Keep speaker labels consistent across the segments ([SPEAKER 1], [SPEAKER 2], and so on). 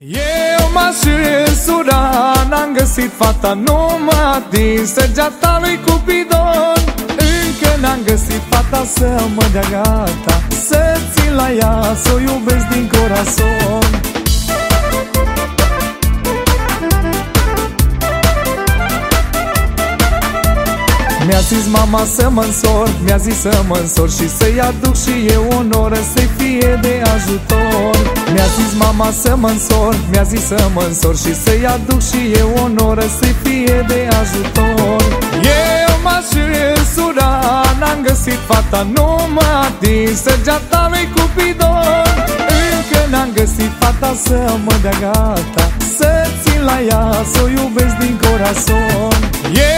[SPEAKER 1] Eu m-aș însura, n-am găsit fata numai din săgeata lui Cupidon Încă n-am găsit fata să mă dea gata Să țin la ea, să o iubesc din corazon Mi-a zis mama să mă însor Mi-a zis să mă însor și să-i aduc și eu onoră Să-i fie de ajutor. Mi-a zis mama să mă însor Mi-a zis să mă însor și să-i aduc și eu onoră Să-i fie de ajutor. Eu m-aș însura N-am găsit fata numai din săgeata lui Cupidon Încă n-am găsit fata să mă dea gata Să țin la ea, să o iubesc din corazon. Eu m-aș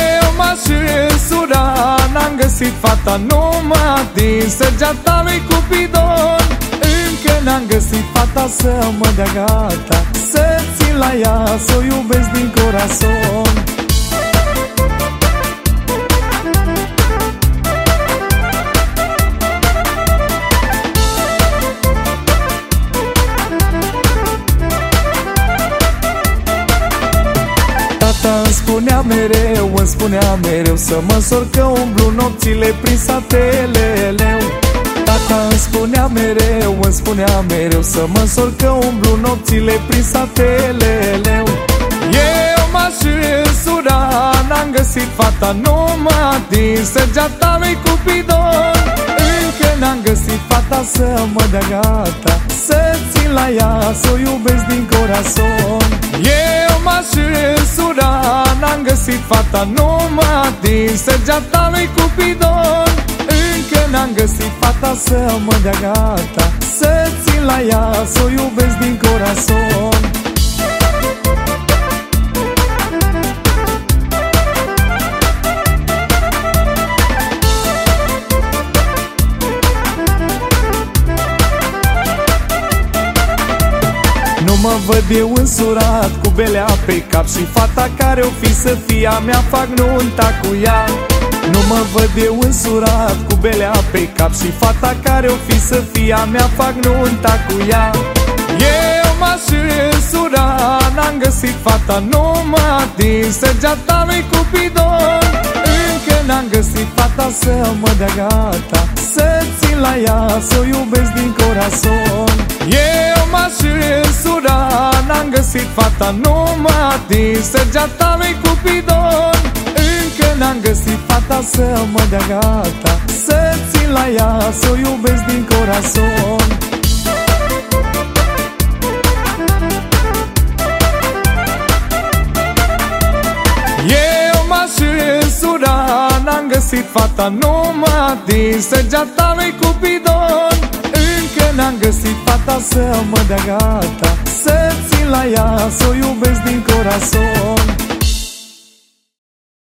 [SPEAKER 1] găsit fata numai din săgeata lui Cupidon Încă n-am găsit fata să mă dea gata Să țin la ea, să o iubesc din corazon Tata îmi spunea mereu, îmi spunea mereu Să mă însor că umblu nopțile prin sateleleu Tata îmi spunea mereu, îmi spunea mereu Să mă însor că umblu nopțile prin sateleleu Eu m-aș însura, n-am găsit fata numai din săgeata lui Cupidon Încă n-am găsit fata să mă dea gata Să țin la ea, să o iubesc din corazon. Eu m-aș N-am găsit fata numai din săgeata lui Cupidon Încă n-am găsit fata să mă dea gata Să țin la ea, să o iubesc din corazon mă văd eu însurat cu belea pe cap Și fata care o fi să fie a mea fac nunta cu ea. Nu mă văd eu însurat cu belea pe cap Și fata care o fi să fie a mea fac nunta cu ea. Eu m-aș însura, n-am găsit fata numai din săgeata lui Cupidon Încă n-am găsit fata să mă dea gata Să țin la ea, să o iubesc din corazon găsit fata numai din săgeata lui Cupidon Încă n-am găsit fata să mă dea gata Să țin la ea, să o iubesc din corazon. Eu m-aș însura, n-am găsit fata numai din săgeata lui Cupidon Încă n-am găsit fata să mă dea gata. Să țin la ea, să o iubesc din corazon